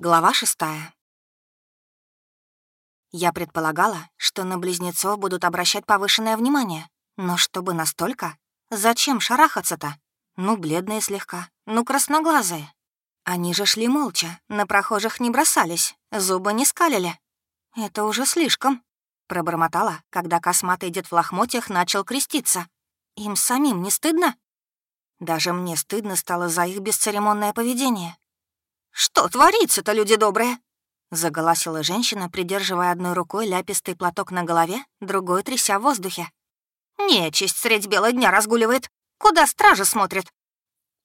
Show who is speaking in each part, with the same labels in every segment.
Speaker 1: Глава шестая. Я предполагала, что на близнецов будут обращать повышенное внимание. Но чтобы настолько? Зачем шарахаться-то? Ну, бледные слегка, ну, красноглазые. Они же шли молча, на прохожих не бросались, зубы не скалили. Это уже слишком. Пробормотала, когда косматый дед в лохмотьях начал креститься. Им самим не стыдно? Даже мне стыдно стало за их бесцеремонное поведение. «Что творится-то, люди добрые?» — заголосила женщина, придерживая одной рукой ляпистый платок на голове, другой тряся в воздухе. «Нечисть средь бела дня разгуливает. Куда стража смотрит?»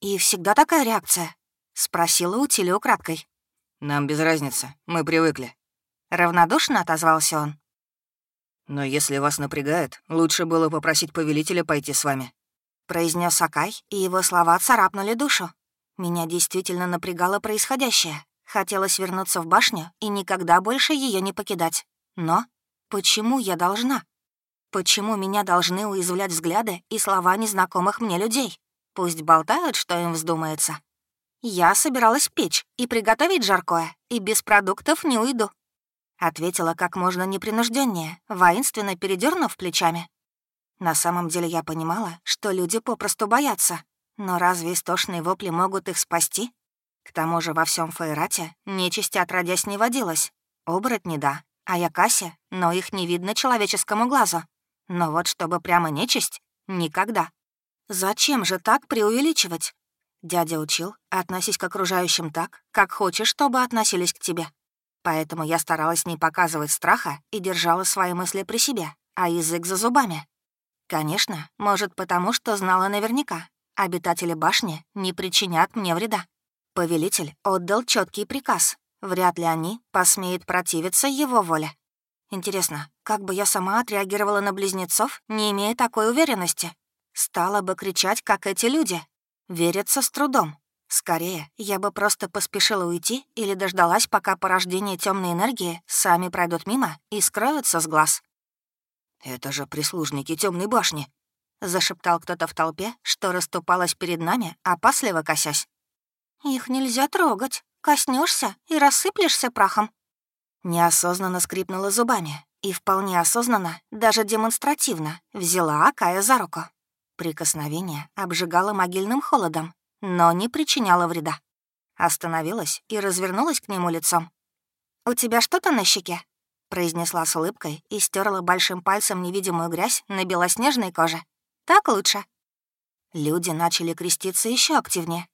Speaker 1: «И всегда такая реакция?» — спросила Утилия украдкой.
Speaker 2: «Нам без разницы, мы привыкли».
Speaker 1: Равнодушно отозвался он.
Speaker 2: «Но если вас напрягает, лучше было попросить повелителя пойти с вами», —
Speaker 1: произнес Акай, и его слова царапнули душу. Меня действительно напрягало происходящее. Хотелось вернуться в башню и никогда больше ее не покидать. Но почему я должна? Почему меня должны уязвлять взгляды и слова незнакомых мне людей? Пусть болтают, что им вздумается. Я собиралась печь и приготовить жаркое, и без продуктов не уйду. Ответила как можно непринужденнее, воинственно передернув плечами. На самом деле я понимала, что люди попросту боятся, но разве истошные вопли могут их спасти? К тому же во всем Фейрате нечисти отродясь не водилось. Оборотни, да, а я Кася, но их не видно человеческому глазу. Но вот чтобы прямо нечисть — никогда. Зачем же так преувеличивать? Дядя учил, относись к окружающим так, как хочешь, чтобы относились к тебе. Поэтому я старалась не показывать страха и держала свои мысли при себе, а язык за зубами. Конечно, может, потому что знала наверняка, Обитатели башни не причинят мне вреда. Повелитель отдал четкий приказ. Вряд ли они посмеют противиться его воле. Интересно, как бы я сама отреагировала на близнецов, не имея такой уверенности? Стала бы кричать, как эти люди. Верится с трудом. Скорее, я бы просто поспешила уйти или дождалась, пока порождение темной энергии сами пройдут мимо и скроются с глаз.
Speaker 2: «Это же прислужники темной башни», —
Speaker 1: зашептал кто-то в толпе, что расступалась перед нами, опасливо косясь. «Их нельзя трогать. Коснешься и рассыплешься прахом». Неосознанно скрипнула зубами и вполне осознанно, даже демонстративно, взяла Акая за руку. Прикосновение обжигало могильным холодом, но не причиняло вреда. Остановилась и развернулась к нему лицом. «У тебя что-то на щеке?» произнесла с улыбкой и стерла большим пальцем невидимую грязь на белоснежной коже. Так лучше?» Люди начали креститься еще активнее.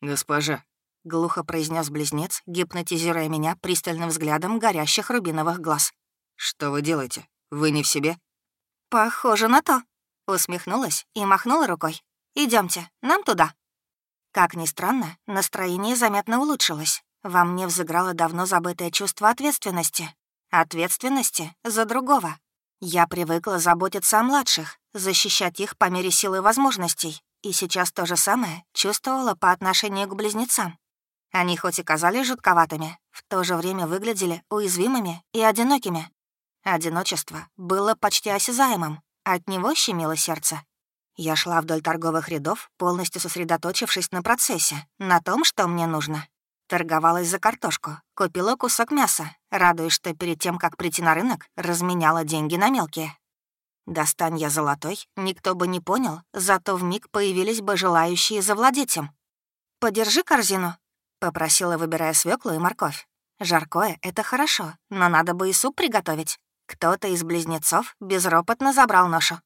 Speaker 2: «Госпожа», —
Speaker 1: глухо произнес близнец, гипнотизируя меня пристальным взглядом горящих рубиновых глаз.
Speaker 2: «Что вы делаете? Вы не в себе?»
Speaker 1: «Похоже на то», — усмехнулась и махнула рукой. Идемте, нам туда». Как ни странно, настроение заметно улучшилось. Во мне взыграло давно забытое чувство ответственности. Ответственности за другого. Я привыкла заботиться о младших, защищать их по мере силы возможностей, и сейчас то же самое чувствовала по отношению к близнецам. Они хоть и казались жутковатыми, в то же время выглядели уязвимыми и одинокими. Одиночество было почти осязаемым, от него щемило сердце. Я шла вдоль торговых рядов, полностью сосредоточившись на процессе, на том, что мне нужно. Торговалась за картошку, купила кусок мяса, радуясь, что перед тем, как прийти на рынок, разменяла деньги на мелкие. Достань я золотой, никто бы не понял, зато в миг появились бы желающие завладеть им. «Подержи корзину», — попросила, выбирая свеклу и морковь. «Жаркое — это хорошо, но надо бы и суп приготовить. Кто-то из близнецов безропотно забрал ношу.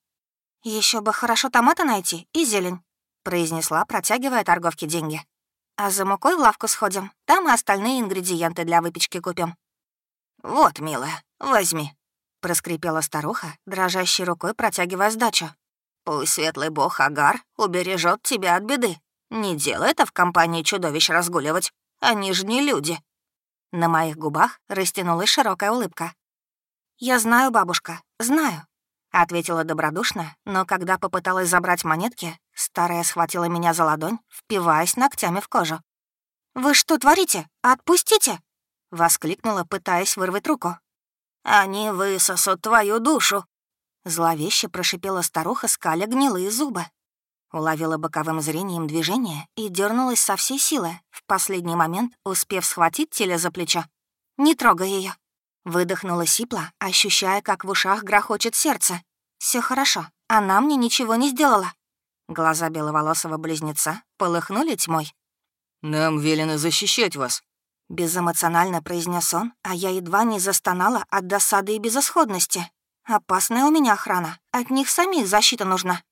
Speaker 1: Еще бы хорошо томаты найти и зелень», — произнесла, протягивая торговке деньги. «А за мукой в лавку сходим, там и остальные ингредиенты для выпечки купим».
Speaker 2: «Вот, милая, возьми»,
Speaker 1: проскрипела старуха, дрожащей рукой протягивая сдачу.
Speaker 2: «Пусть светлый бог Агар убережет тебя от беды. Не делай это в компании чудовищ разгуливать. Они же не люди».
Speaker 1: На моих губах растянулась широкая улыбка. «Я знаю, бабушка, знаю», — ответила добродушно, но когда попыталась забрать монетки, старая схватила меня за ладонь, впиваясь ногтями в кожу. «Вы что творите? Отпустите!» — воскликнула, пытаясь вырвать руку.
Speaker 2: Они высосут твою душу!»
Speaker 1: Зловеще прошипела старуха, скаля гнилые зубы. Уловила боковым зрением движение и дернулась со всей силы, в последний момент успев схватить Теля за плечо. «Не трогай ее. Выдохнула сипла, ощущая, как в ушах грохочет сердце. Все хорошо, она мне ничего не сделала». Глаза беловолосого близнеца полыхнули тьмой.
Speaker 3: «Нам велено защищать вас», —
Speaker 1: безэмоционально произнес он, а я едва не застонала от досады и безысходности. «Опасная у меня охрана, от них самих защита нужна».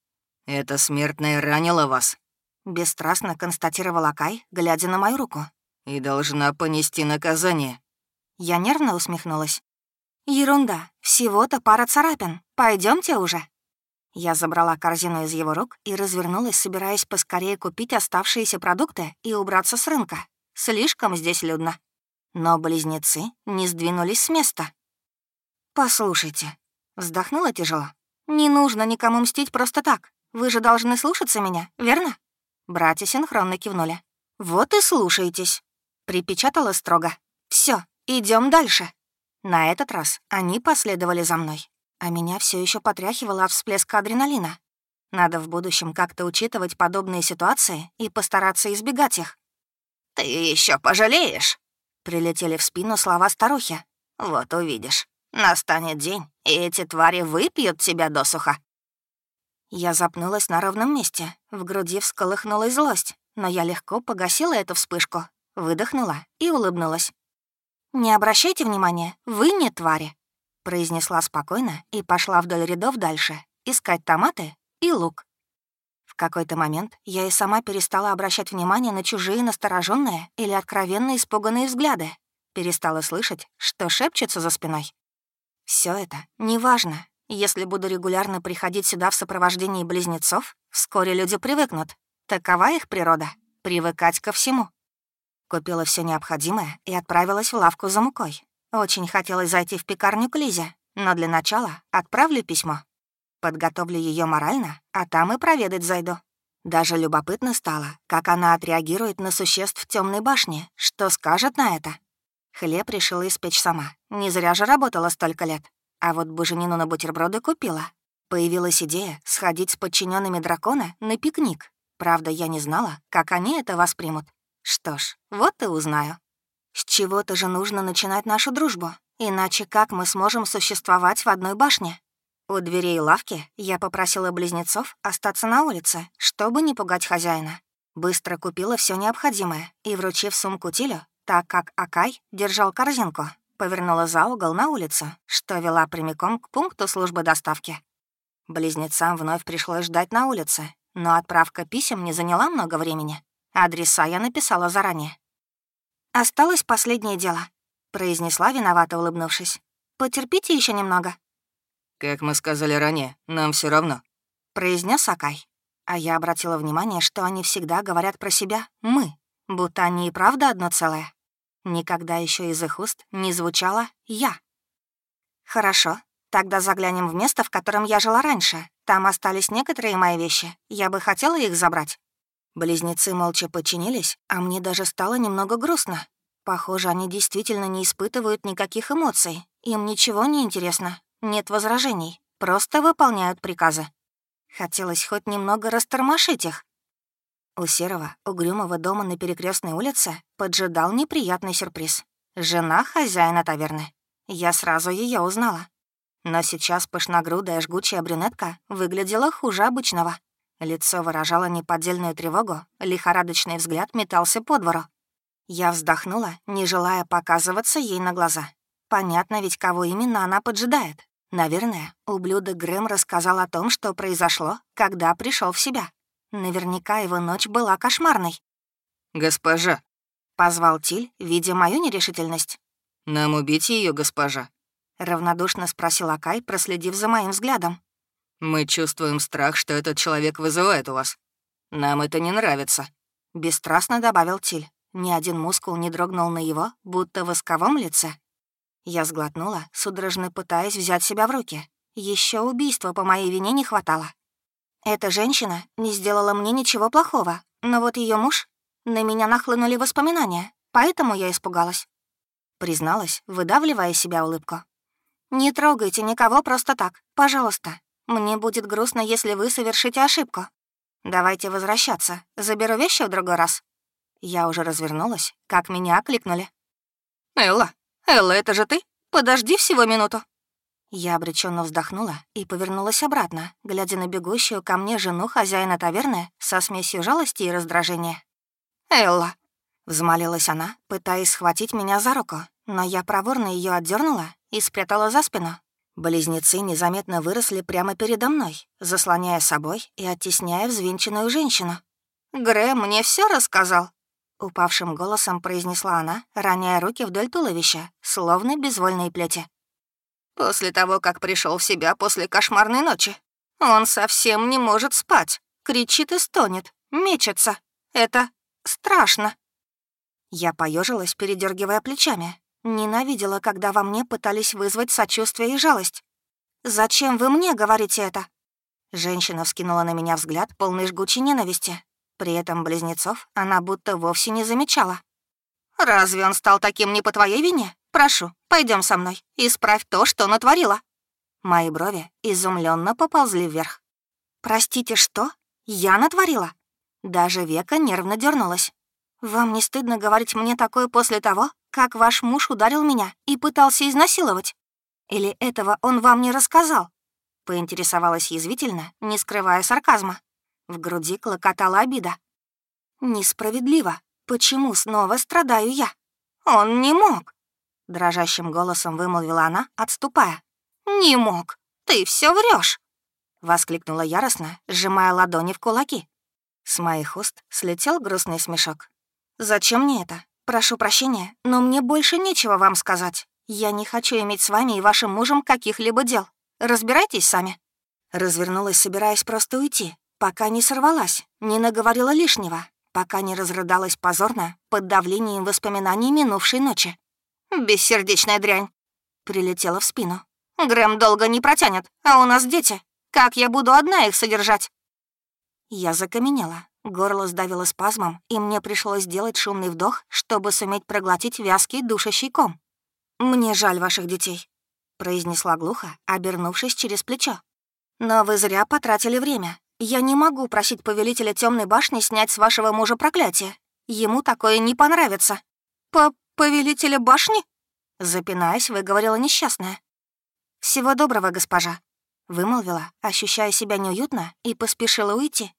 Speaker 3: «Это смертная ранила вас», —
Speaker 1: бесстрастно констатировал Акай, глядя на мою руку.
Speaker 3: «И должна понести наказание».
Speaker 1: Я нервно усмехнулась. «Ерунда, всего-то пара царапин. Пойдемте уже». Я забрала корзину из его рук и развернулась, собираясь поскорее купить оставшиеся продукты и убраться с рынка. Слишком здесь людно. Но близнецы не сдвинулись с места. «Послушайте», — вздохнула тяжело. «Не нужно никому мстить просто так. Вы же должны слушаться меня, верно?» Братья синхронно кивнули. «Вот и слушайтесь», — припечатала строго. Все, идем дальше». На этот раз они последовали за мной, а меня все еще потряхивало от всплеска адреналина. Надо в будущем как-то учитывать подобные ситуации и постараться избегать их.
Speaker 2: «Ты еще пожалеешь?» — прилетели в спину слова старухи. «Вот увидишь. Настанет день, и эти твари выпьют тебя досуха».
Speaker 1: Я запнулась на ровном месте, в груди всколыхнулась злость, но я легко погасила эту вспышку, выдохнула и улыбнулась. «Не обращайте внимания, вы не твари», — произнесла спокойно и пошла вдоль рядов дальше, искать томаты и лук. Какой-то момент я и сама перестала обращать внимание на чужие настороженные или откровенно испуганные взгляды, перестала слышать, что шепчется за спиной. Все это неважно, если буду регулярно приходить сюда в сопровождении близнецов, вскоре люди привыкнут. Такова их природа — привыкать ко всему. Купила все необходимое и отправилась в лавку за мукой. Очень хотелось зайти в пекарню к Лизе, но для начала отправлю письмо. Подготовлю ее морально, а там и проведать зайду. Даже любопытно стало, как она отреагирует на существ в темной башне, что скажет на это. Хлеб решила испечь сама, не зря же работала столько лет. А вот буженину на бутерброды купила. Появилась идея сходить с подчиненными дракона на пикник. Правда, я не знала, как они это воспримут. Что ж, вот и узнаю. С чего-то же нужно начинать нашу дружбу, иначе как мы сможем существовать в одной башне? У дверей лавки я попросила близнецов остаться на улице, чтобы не пугать хозяина. Быстро купила все необходимое и, вручив сумку Тилю, так как Акай держал корзинку, повернула за угол на улицу, что вела прямиком к пункту службы доставки. Близнецам вновь пришлось ждать на улице, но отправка писем не заняла много времени. Адреса я написала заранее. «Осталось последнее дело», — произнесла, виновато улыбнувшись. «Потерпите еще немного».
Speaker 3: «Как мы сказали ранее, нам все равно», —
Speaker 1: произнес Акай. А я обратила внимание, что они всегда говорят про себя «мы», будто они и правда одно целое. Никогда еще из их уст не звучало «я». «Хорошо, тогда заглянем в место, в котором я жила раньше. Там остались некоторые мои вещи. Я бы хотела их забрать». Близнецы молча подчинились, а мне даже стало немного грустно. Похоже, они действительно не испытывают никаких эмоций. Им ничего не интересно, нет возражений, просто выполняют приказы. Хотелось хоть немного растормошить их. У серого, угрюмого дома на перекрестной улице поджидал неприятный сюрприз. Жена хозяина таверны. Я сразу ее узнала. Но сейчас пышногрудая жгучая брюнетка выглядела хуже обычного. Лицо выражало неподдельную тревогу, лихорадочный взгляд метался по двору. Я вздохнула, не желая показываться ей на глаза. Понятно ведь, кого именно она поджидает. Наверное, ублюдок Грэм рассказал о том, что произошло, когда пришел в себя. Наверняка его ночь была кошмарной.
Speaker 3: «Госпожа», —
Speaker 1: позвал Тиль, видя мою нерешительность.
Speaker 3: «Нам убить ее, госпожа?»
Speaker 1: — равнодушно спросил Акай, проследив за моим взглядом.
Speaker 3: «Мы чувствуем страх, что этот человек вызывает у вас. Нам это не нравится», —
Speaker 1: бесстрастно добавил Тиль. Ни один мускул не дрогнул на его, будто восковом лице. Я сглотнула, судорожно пытаясь взять себя в руки. Еще убийства по моей вине не хватало. Эта женщина не сделала мне ничего плохого, но вот ее муж... На меня нахлынули воспоминания, поэтому я испугалась. Призналась, выдавливая себя улыбку. «Не трогайте никого просто так, пожалуйста. Мне будет грустно, если вы совершите ошибку». Давайте возвращаться. Заберу вещи в другой раз». Я уже развернулась, как меня окликнули.
Speaker 3: «Элла, Элла, это же ты? Подожди всего минуту».
Speaker 1: Я обреченно вздохнула и повернулась обратно, глядя на бегущую ко мне жену хозяина таверны со смесью жалости и раздражения.
Speaker 3: «Элла!»
Speaker 1: — взмолилась она, пытаясь схватить меня за руку, но я проворно ее отдернула и спрятала за спину. Близнецы незаметно выросли прямо передо мной, заслоняя собой и оттесняя взвинченную женщину.
Speaker 2: «Грэм мне все рассказал?»
Speaker 1: Упавшим голосом произнесла она, роняя руки вдоль туловища, словно безвольные плети.
Speaker 2: После того, как пришел в себя после кошмарной ночи. Он совсем не может спать. Кричит и стонет, мечется. Это страшно.
Speaker 1: Я поежилась, передергивая плечами. Ненавидела, когда во мне пытались вызвать сочувствие и жалость. «Зачем вы мне говорите это?» Женщина вскинула на меня взгляд, полный жгучей ненависти. При этом близнецов она будто вовсе не замечала.
Speaker 2: «Разве он стал таким не по твоей вине? Прошу, пойдем со мной. Исправь то, что натворила».
Speaker 1: Мои брови изумленно поползли вверх. «Простите, что? Я натворила?» Даже века нервно дернулась. «Вам не стыдно говорить мне такое после того, как ваш муж ударил меня и пытался изнасиловать? Или этого он вам не рассказал?» Поинтересовалась язвительно, не скрывая сарказма. В груди клокотала обида. «Несправедливо. Почему снова страдаю я?»
Speaker 2: «Он не мог.
Speaker 1: Дрожащим голосом вымолвила она, отступая.
Speaker 2: «Не мог! Ты все врешь!
Speaker 1: Воскликнула яростно, сжимая ладони в кулаки. С моих уст слетел грустный смешок. «Зачем мне это? Прошу прощения, но мне больше нечего вам сказать. Я не хочу иметь с вами и вашим мужем каких-либо дел. Разбирайтесь сами». Развернулась, собираясь просто уйти, пока не сорвалась, не наговорила лишнего, пока не разрыдалась позорно под давлением воспоминаний минувшей ночи.
Speaker 2: «Бессердечная дрянь!»
Speaker 1: Прилетела в спину.
Speaker 2: «Грэм долго не протянет, а у нас дети. Как я буду одна их содержать?»
Speaker 1: Я закаменела. Горло сдавило спазмом, и мне пришлось сделать шумный вдох, чтобы суметь проглотить вязкий душащий ком. «Мне жаль ваших детей», — произнесла глухо, обернувшись через плечо. «Но вы зря потратили время. Я не могу просить повелителя темной башни снять с вашего мужа проклятие. Ему такое не понравится».
Speaker 2: «По повелителя башни?»
Speaker 1: Запинаясь, выговорила несчастная. «Всего доброго, госпожа», — вымолвила, ощущая себя неуютно, и поспешила уйти.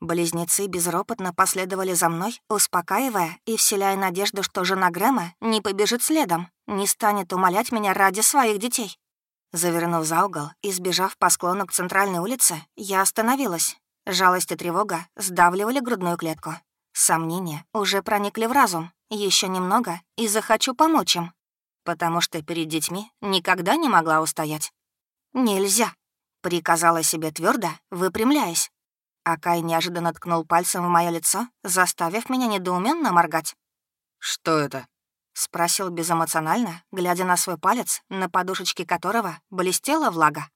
Speaker 1: Близнецы безропотно последовали за мной, успокаивая и вселяя надежду, что жена Грэма не побежит следом, не станет умолять меня ради своих детей. Завернув за угол и сбежав по склону к центральной улице, я остановилась. Жалость и тревога сдавливали грудную клетку. Сомнения уже проникли в разум. Еще немного и захочу помочь им. Потому что перед детьми никогда не могла устоять. «Нельзя», — приказала себе твердо, выпрямляясь. Акай неожиданно ткнул пальцем в мое лицо, заставив меня недоуменно моргать.
Speaker 3: «Что это?»
Speaker 1: — спросил безэмоционально, глядя на свой палец, на подушечке которого блестела влага.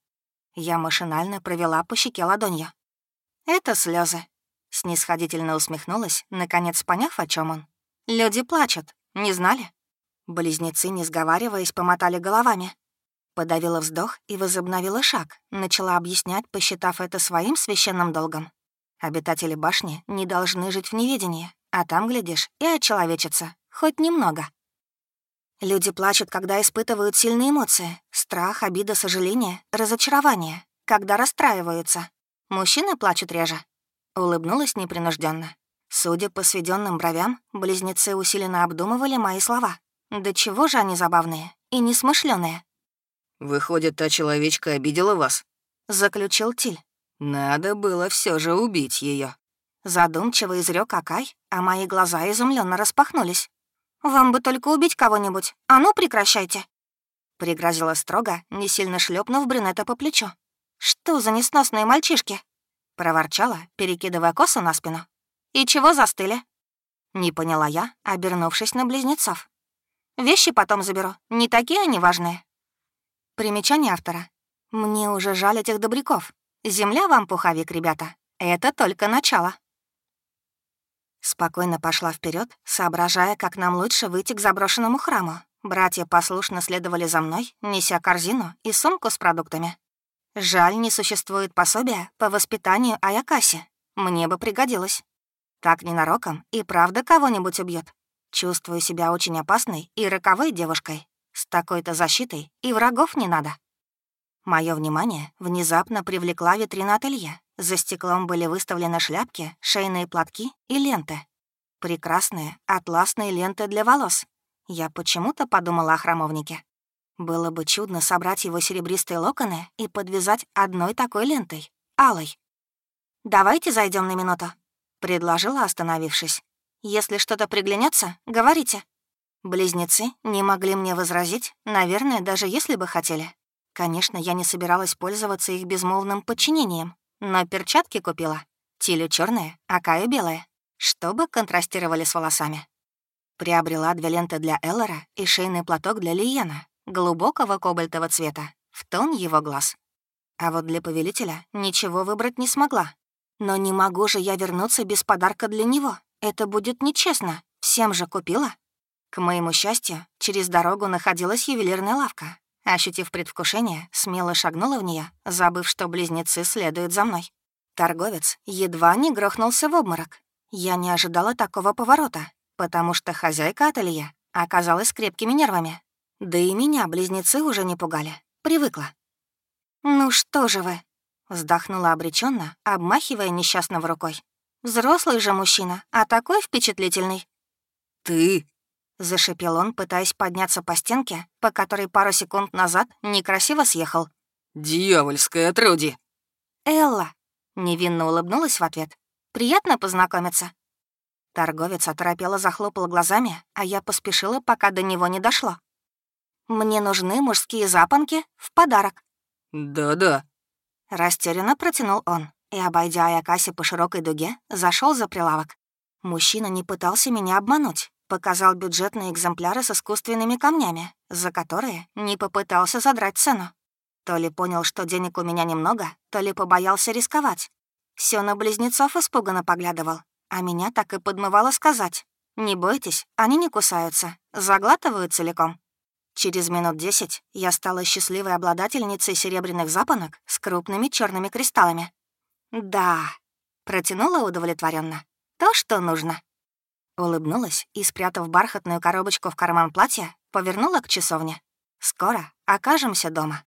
Speaker 1: Я машинально провела по щеке ладонью. «Это слезы, Снисходительно усмехнулась, наконец поняв, о чем он. «Люди плачут, не знали?» Близнецы, не сговариваясь, помотали головами. Подавила вздох и возобновила шаг, начала объяснять, посчитав это своим священным долгом. Обитатели башни не должны жить в неведении, а там, глядишь, и очеловечиться, хоть немного. Люди плачут, когда испытывают сильные эмоции — страх, обида, сожаление, разочарование, когда расстраиваются. Мужчины плачут реже, Улыбнулась непринужденно. Судя по сведенным бровям, близнецы усиленно обдумывали мои слова. Да чего же они забавные и несмышленые.
Speaker 3: «Выходит, та человечка обидела вас?»
Speaker 1: — заключил Тиль.
Speaker 3: «Надо было все же убить ее.
Speaker 1: Задумчиво изрек Акай, а мои глаза изумленно распахнулись. «Вам бы только убить кого-нибудь, а ну прекращайте!» Пригрозила строго, не сильно шлепнув брюнета по плечу. «Что за несносные мальчишки?» — проворчала, перекидывая косу на спину. «И чего застыли?» Не поняла я, обернувшись на близнецов. «Вещи потом заберу, не такие они важные». Примечание автора. «Мне уже жаль этих добряков. Земля вам, пуховик, ребята. Это только начало». Спокойно пошла вперед, соображая, как нам лучше выйти к заброшенному храму. Братья послушно следовали за мной, неся корзину и сумку с продуктами. Жаль, не существует пособия по воспитанию Аякаси. Мне бы пригодилось. Так ненароком и правда кого-нибудь убьет. Чувствую себя очень опасной и роковой девушкой. С такой-то защитой и врагов не надо. Мое внимание внезапно привлекла витрина ателье. За стеклом были выставлены шляпки, шейные платки и ленты. Прекрасные атласные ленты для волос. Я почему-то подумала о храмовнике. Было бы чудно собрать его серебристые локоны и подвязать одной такой лентой, алой. «Давайте зайдем на минуту», — предложила, остановившись. «Если что-то приглянется, говорите». Близнецы не могли мне возразить, наверное, даже если бы хотели. Конечно, я не собиралась пользоваться их безмолвным подчинением, но перчатки купила. Тилю черные, а Каю белые, чтобы контрастировали с волосами. Приобрела две ленты для Эллора и шейный платок для Лиена, глубокого кобальтового цвета, в тон его глаз. А вот для повелителя ничего выбрать не смогла. Но не могу же я вернуться без подарка для него. Это будет нечестно. Всем же купила. К моему счастью, через дорогу находилась ювелирная лавка. Ощутив предвкушение, смело шагнула в нее, забыв, что близнецы следуют за мной. Торговец едва не грохнулся в обморок. Я не ожидала такого поворота, потому что хозяйка ателье оказалась крепкими нервами. Да и меня близнецы уже не пугали. Привыкла. «Ну что же вы?» — вздохнула обреченно, обмахивая несчастного рукой. «Взрослый же мужчина, а такой впечатлительный».
Speaker 3: «Ты?»
Speaker 1: — зашипел он, пытаясь подняться по стенке, по которой пару секунд назад некрасиво съехал.
Speaker 3: «Дьявольское отродье!»
Speaker 1: «Элла!» — невинно улыбнулась в ответ. «Приятно познакомиться». Торговец оторопело захлопал глазами, а я поспешила, пока до него не дошло. «Мне нужны мужские запонки в подарок».
Speaker 3: «Да-да».
Speaker 1: Растерянно протянул он и, обойдя Аякаси по широкой дуге, зашел за прилавок. Мужчина не пытался меня обмануть, показал бюджетные экземпляры с искусственными камнями, за которые не попытался задрать цену. То ли понял, что денег у меня немного, то ли побоялся рисковать. Все на близнецов испуганно поглядывал, а меня так и подмывало сказать. «Не бойтесь, они не кусаются, заглатывают целиком». Через минут десять я стала счастливой обладательницей серебряных запонок с крупными черными кристаллами. «Да», — протянула удовлетворенно. «То, что нужно». Улыбнулась и, спрятав бархатную коробочку в карман платья, повернула к часовне. «Скоро окажемся дома».